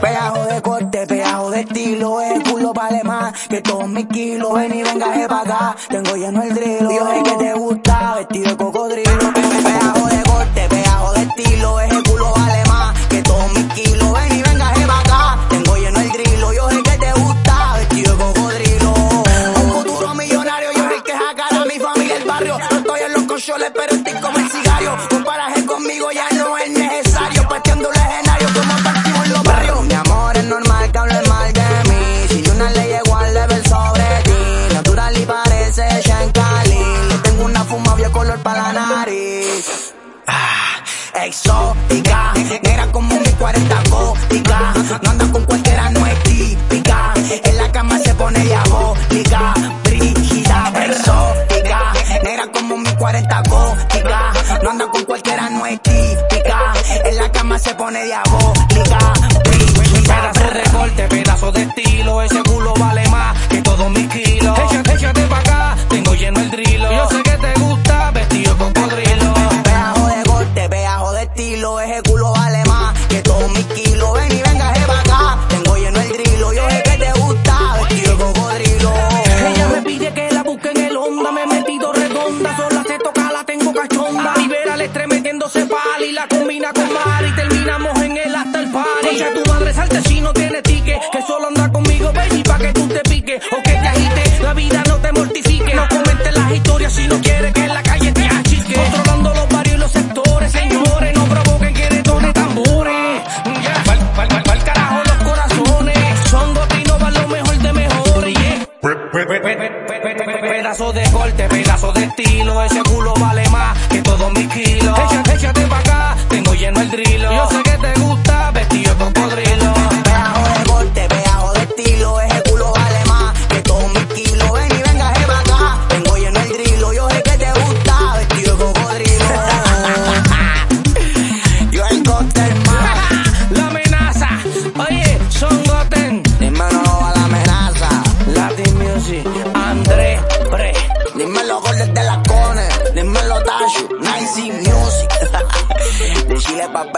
Peajo de corte, peajo de estilo, el culo vale más que todos mis kilos. Ven y venga para acá, tengo lleno el drilo. Yo sé que te gusta, vestido cocodrilo. Pero estoy como el cigarro. Un paraje conmigo ya no es necesario, pateando el escenario como partimos los barrios. Mi amor, es normal que hables mal de mí. Si yo no le llego al level sobre ti, natural y parece Sean Cali. Le tengo una fuma de color para la nariz. Ah, exótica, negra como mi 40 gótica. No anda con cualquiera, no es típica. En la cama se pone diabólica. Pedazo de corte, pedazo de estilo, ese culo vale más que todos mis kilos. Échate, échate pa' acá, tengo lleno el drilo. Yo sé que te gusta, vestido con cocodrilo. Peajo de corte, peajo de estilo, ese culo vale más que todos mis kilos. Ven y venga para acá, tengo lleno el drilo. Yo sé que te gusta, vestido de cocodrilo. Ella me pide que la busque en el onda, me he metido redonda, sola y terminamos en el hasta el party. Concha tu madre salte si no tiene ticket, que solo anda conmigo, baby, pa' que tú te piques o que te agite, la vida no te mortifique. No comentes las historias si no quieres que en la calle te achique. Controlando los barrios y los sectores, señores, no provoquen que detone tambores. Ya, pa'l, pa'l, pa'l, carajo los corazones, son van lo mejor de yeah. Pedazo de corte, pedazo de estilo, ese culo vale más que todos mis kilos. Music, André Pre. Dímelo gordes de la cone, dímelo Tashu, Nice Music. De Chile pa'